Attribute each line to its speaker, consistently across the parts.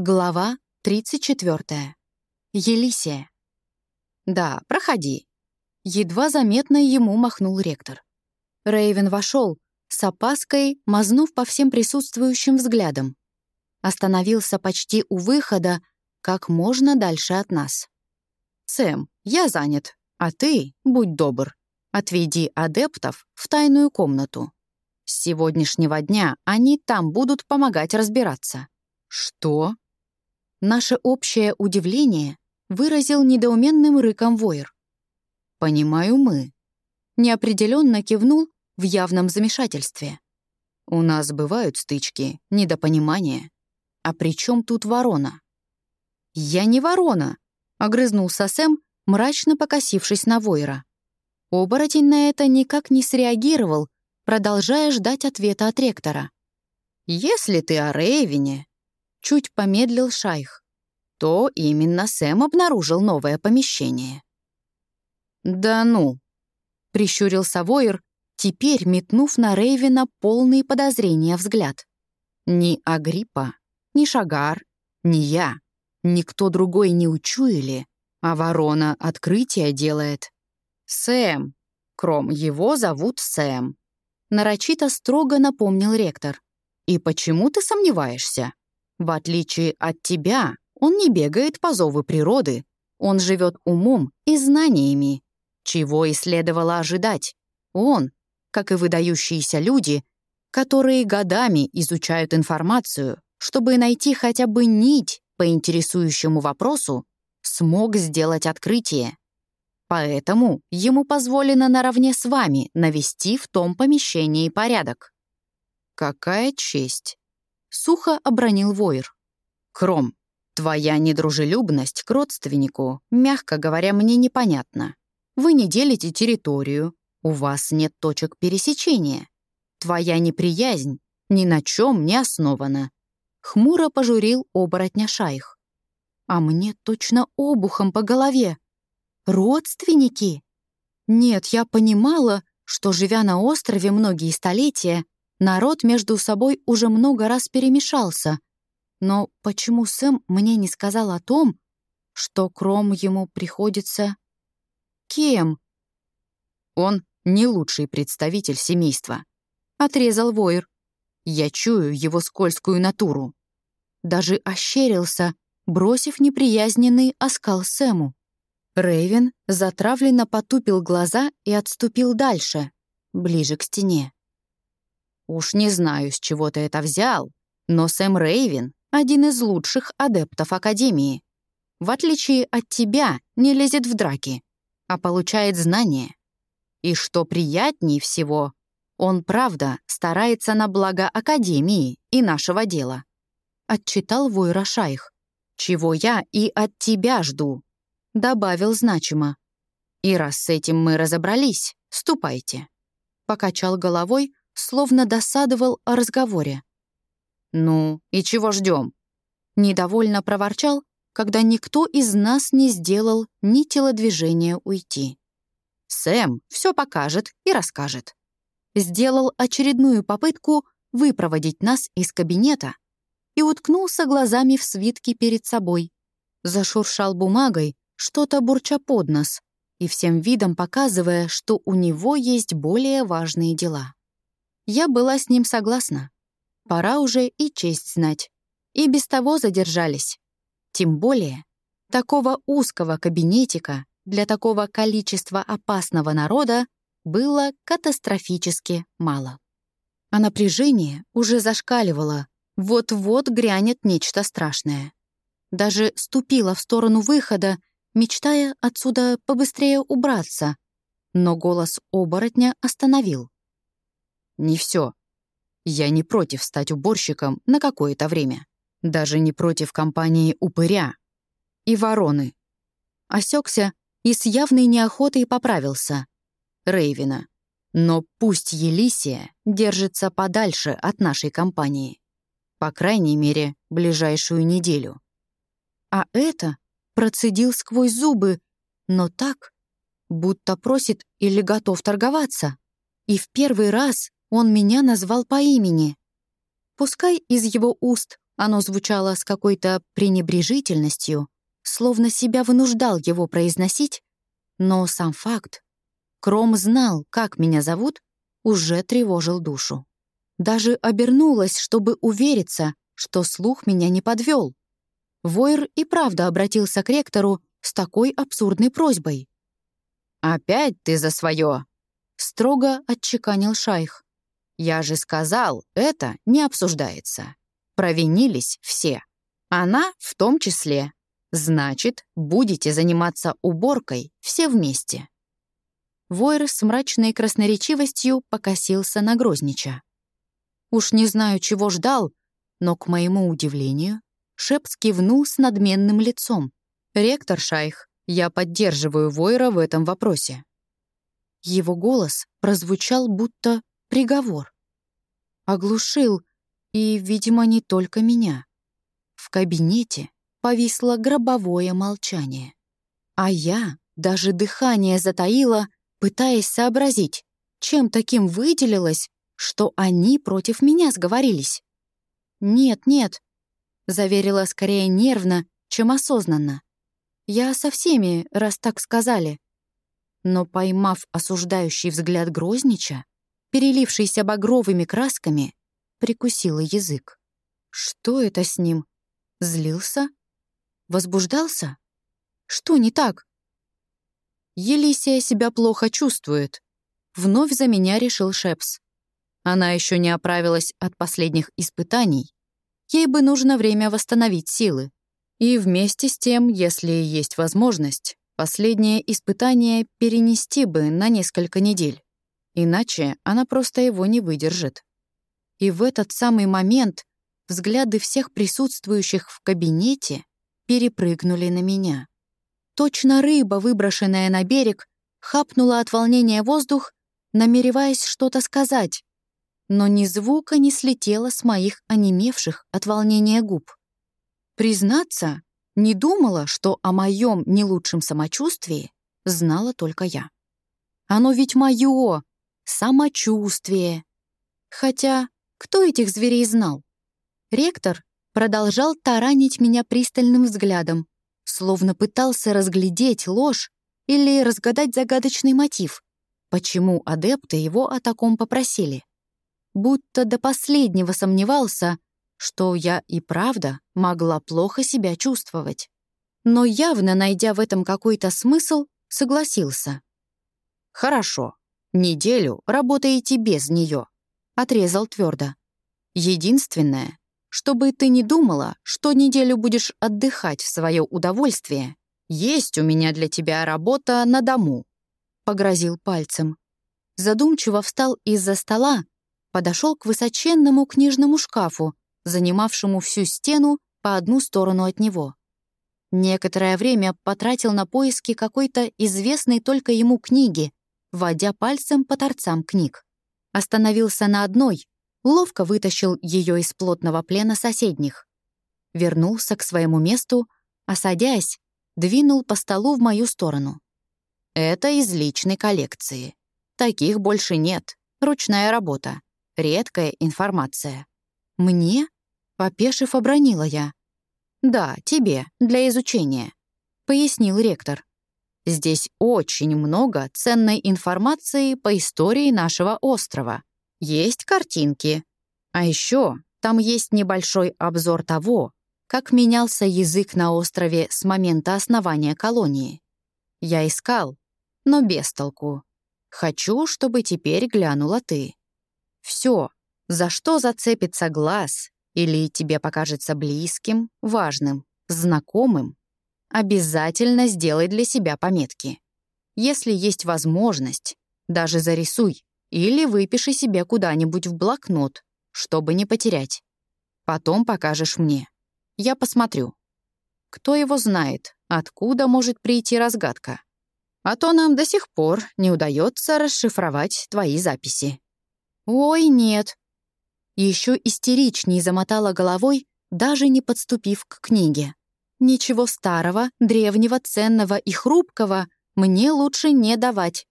Speaker 1: Глава 34. Елисия. «Да, проходи». Едва заметно ему махнул ректор. Рейвен вошел, с опаской мазнув по всем присутствующим взглядом. Остановился почти у выхода, как можно дальше от нас. «Сэм, я занят, а ты, будь добр, отведи адептов в тайную комнату. С сегодняшнего дня они там будут помогать разбираться». «Что?» Наше общее удивление выразил недоуменным рыком Войер. «Понимаю мы». Неопределенно кивнул в явном замешательстве. «У нас бывают стычки, недопонимания. А при чем тут ворона?» «Я не ворона», — огрызнулся Сэм, мрачно покосившись на Войера. Оборотень на это никак не среагировал, продолжая ждать ответа от ректора. «Если ты о Рейвине, Чуть помедлил шайх. То именно Сэм обнаружил новое помещение. «Да ну!» — прищурился Войер, теперь метнув на Рейвена полные подозрения взгляд. «Ни Агриппа, ни Шагар, ни я, никто другой не учуяли, а ворона открытие делает. Сэм, Кром, его зовут Сэм», — нарочито строго напомнил ректор. «И почему ты сомневаешься?» В отличие от тебя, он не бегает по зову природы, он живет умом и знаниями. Чего и следовало ожидать. Он, как и выдающиеся люди, которые годами изучают информацию, чтобы найти хотя бы нить по интересующему вопросу, смог сделать открытие. Поэтому ему позволено наравне с вами навести в том помещении порядок. Какая честь! Сухо обронил Войр. «Кром, твоя недружелюбность к родственнику, мягко говоря, мне непонятна. Вы не делите территорию, у вас нет точек пересечения. Твоя неприязнь ни на чем не основана». Хмуро пожурил оборотня шайх. «А мне точно обухом по голове. Родственники?» Нет, я понимала, что, живя на острове многие столетия, Народ между собой уже много раз перемешался. Но почему Сэм мне не сказал о том, что Кром ему приходится... Кем? Он не лучший представитель семейства. Отрезал Войер. Я чую его скользкую натуру. Даже ощерился, бросив неприязненный оскал Сэму. Рейвен затравленно потупил глаза и отступил дальше, ближе к стене. Уж не знаю, с чего ты это взял, но Сэм Рейвен — один из лучших адептов Академии. В отличие от тебя, не лезет в драки, а получает знания. И что приятнее всего, он, правда, старается на благо Академии и нашего дела. Отчитал Войра Шайх. «Чего я и от тебя жду», — добавил значимо. «И раз с этим мы разобрались, ступайте». Покачал головой, словно досадовал о разговоре. «Ну, и чего ждем? Недовольно проворчал, когда никто из нас не сделал ни телодвижения уйти. «Сэм все покажет и расскажет». Сделал очередную попытку выпроводить нас из кабинета и уткнулся глазами в свитки перед собой. Зашуршал бумагой, что-то бурча под нос и всем видом показывая, что у него есть более важные дела. Я была с ним согласна. Пора уже и честь знать. И без того задержались. Тем более, такого узкого кабинетика для такого количества опасного народа было катастрофически мало. А напряжение уже зашкаливало. Вот-вот грянет нечто страшное. Даже ступила в сторону выхода, мечтая отсюда побыстрее убраться. Но голос оборотня остановил. Не все. Я не против стать уборщиком на какое-то время. Даже не против компании «Упыря» и «Вороны». Осекся и с явной неохотой поправился. Рейвина. Но пусть Елисия держится подальше от нашей компании. По крайней мере, ближайшую неделю. А это процедил сквозь зубы, но так, будто просит или готов торговаться. И в первый раз он меня назвал по имени. Пускай из его уст Оно звучало с какой-то пренебрежительностью, словно себя вынуждал его произносить, но сам факт, Кром знал, как меня зовут, уже тревожил душу. Даже обернулась, чтобы увериться, что слух меня не подвел. Войер и правда обратился к ректору с такой абсурдной просьбой. «Опять ты за свое!» — строго отчеканил шайх. «Я же сказал, это не обсуждается. Провинились все. Она в том числе. Значит, будете заниматься уборкой все вместе». Войер с мрачной красноречивостью покосился на Грознича. Уж не знаю, чего ждал, но, к моему удивлению, Шепс кивнул с надменным лицом. «Ректор Шайх, я поддерживаю Войра в этом вопросе». Его голос прозвучал будто приговор. Оглушил, и, видимо, не только меня. В кабинете повисло гробовое молчание. А я даже дыхание затаила, пытаясь сообразить, чем таким выделилось, что они против меня сговорились. «Нет, нет», — заверила скорее нервно, чем осознанно. «Я со всеми, раз так сказали». Но, поймав осуждающий взгляд Грознича, перелившийся багровыми красками, прикусила язык. Что это с ним? Злился? Возбуждался? Что не так? Елисия себя плохо чувствует. Вновь за меня решил Шепс. Она еще не оправилась от последних испытаний. Ей бы нужно время восстановить силы. И вместе с тем, если есть возможность, последнее испытание перенести бы на несколько недель. Иначе она просто его не выдержит. И в этот самый момент взгляды всех присутствующих в кабинете перепрыгнули на меня. Точно рыба, выброшенная на берег, хапнула от волнения воздух, намереваясь что-то сказать, но ни звука не слетело с моих онемевших от волнения губ. Признаться, не думала, что о моем не лучшем самочувствии знала только я. Оно ведь мое, самочувствие. Хотя кто этих зверей знал? Ректор продолжал таранить меня пристальным взглядом, словно пытался разглядеть ложь или разгадать загадочный мотив, почему адепты его о таком попросили. Будто до последнего сомневался, что я и правда могла плохо себя чувствовать. Но явно, найдя в этом какой-то смысл, согласился. «Хорошо, неделю работаете без нее», — отрезал твердо. «Единственное, чтобы ты не думала, что неделю будешь отдыхать в свое удовольствие. Есть у меня для тебя работа на дому», — погрозил пальцем. Задумчиво встал из-за стола, подошел к высоченному книжному шкафу, занимавшему всю стену по одну сторону от него. Некоторое время потратил на поиски какой-то известной только ему книги, водя пальцем по торцам книг. Остановился на одной, ловко вытащил ее из плотного плена соседних. Вернулся к своему месту, а садясь, двинул по столу в мою сторону. Это из личной коллекции. Таких больше нет. Ручная работа. Редкая информация. Мне? Попешив, обронила я. «Да, тебе, для изучения», — пояснил ректор. «Здесь очень много ценной информации по истории нашего острова. Есть картинки. А еще там есть небольшой обзор того, как менялся язык на острове с момента основания колонии. Я искал, но без толку. Хочу, чтобы теперь глянула ты. Все, за что зацепится глаз или тебе покажется близким, важным, знакомым, обязательно сделай для себя пометки. Если есть возможность, даже зарисуй. Или выпиши себе куда-нибудь в блокнот, чтобы не потерять. Потом покажешь мне. Я посмотрю. Кто его знает, откуда может прийти разгадка. А то нам до сих пор не удается расшифровать твои записи. Ой, нет. Еще истеричней замотала головой, даже не подступив к книге. Ничего старого, древнего, ценного и хрупкого мне лучше не давать.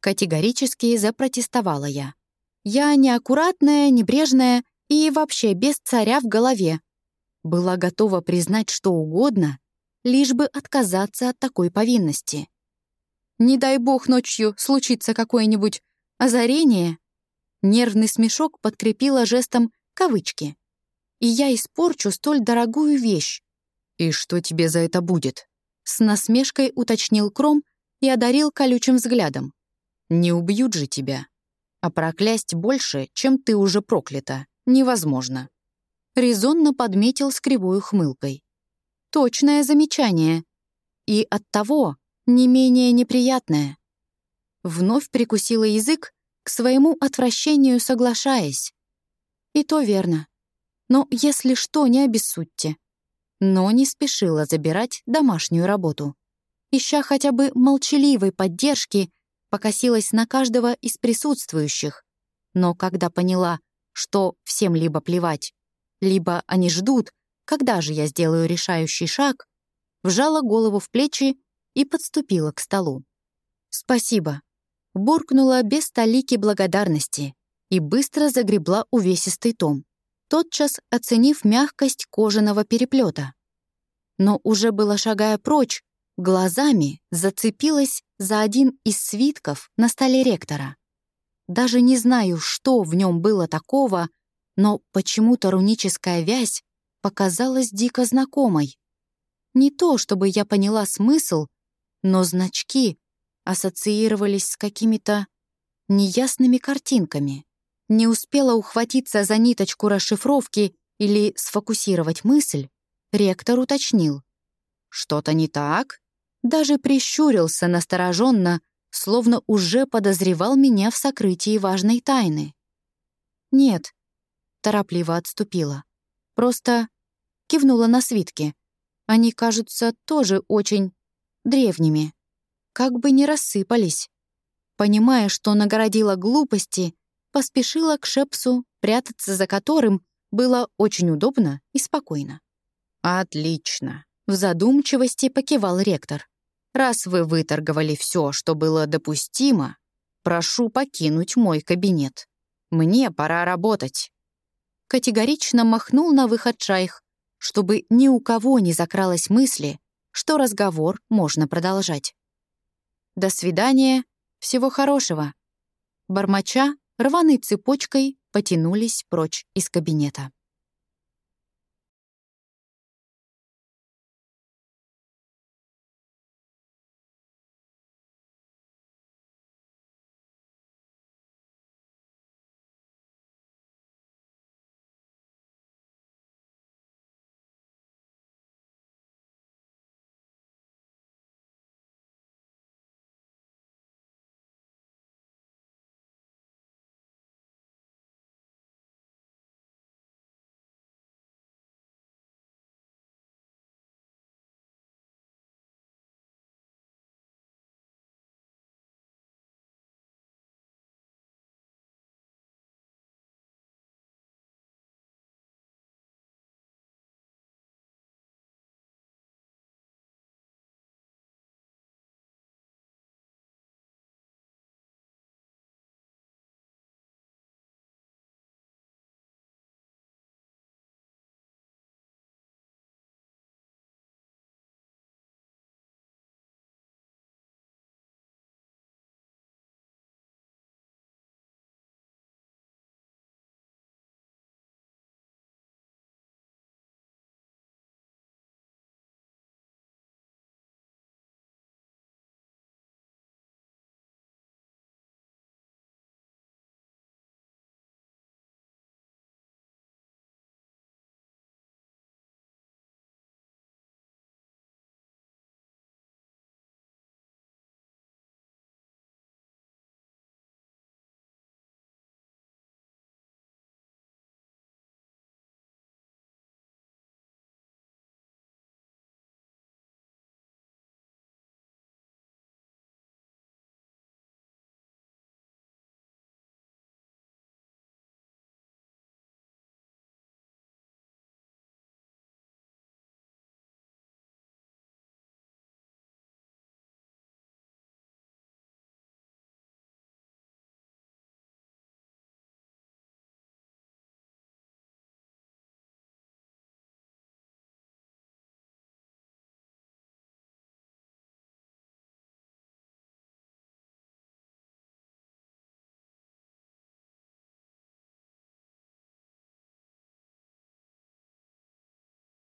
Speaker 1: Категорически запротестовала я. Я неаккуратная, небрежная и вообще без царя в голове. Была готова признать что угодно, лишь бы отказаться от такой повинности. Не дай бог ночью случится какое-нибудь озарение. Нервный смешок подкрепила жестом кавычки. И я испорчу столь дорогую вещь. «И что тебе за это будет?» С насмешкой уточнил Кром и одарил колючим взглядом. «Не убьют же тебя. А проклясть больше, чем ты уже проклята, невозможно». Резонно подметил с кривой ухмылкой. Точное замечание. И оттого не менее неприятное. Вновь прикусила язык, к своему отвращению соглашаясь. И то верно. Но если что, не обессудьте но не спешила забирать домашнюю работу. Ища хотя бы молчаливой поддержки, покосилась на каждого из присутствующих. Но когда поняла, что всем либо плевать, либо они ждут, когда же я сделаю решающий шаг, вжала голову в плечи и подступила к столу. «Спасибо», — буркнула без столики благодарности и быстро загребла увесистый том тотчас оценив мягкость кожаного переплета. Но уже было шагая прочь, глазами зацепилась за один из свитков на столе ректора. Даже не знаю, что в нем было такого, но почему-то руническая вязь показалась дико знакомой. Не то, чтобы я поняла смысл, но значки ассоциировались с какими-то неясными картинками. Не успела ухватиться за ниточку расшифровки или сфокусировать мысль, ректор уточнил. «Что-то не так?» Даже прищурился настороженно, словно уже подозревал меня в сокрытии важной тайны. «Нет», — торопливо отступила. «Просто кивнула на свитки. Они кажутся тоже очень древними. Как бы не рассыпались. Понимая, что нагородила глупости, поспешила к Шепсу, прятаться за которым было очень удобно и спокойно. «Отлично», — в задумчивости покивал ректор. «Раз вы выторговали все, что было допустимо, прошу покинуть мой кабинет. Мне пора работать». Категорично махнул на выход шайх, чтобы ни у кого не закралась мысли, что разговор можно продолжать. «До свидания, всего хорошего». Бормоча, рваной цепочкой потянулись прочь из кабинета.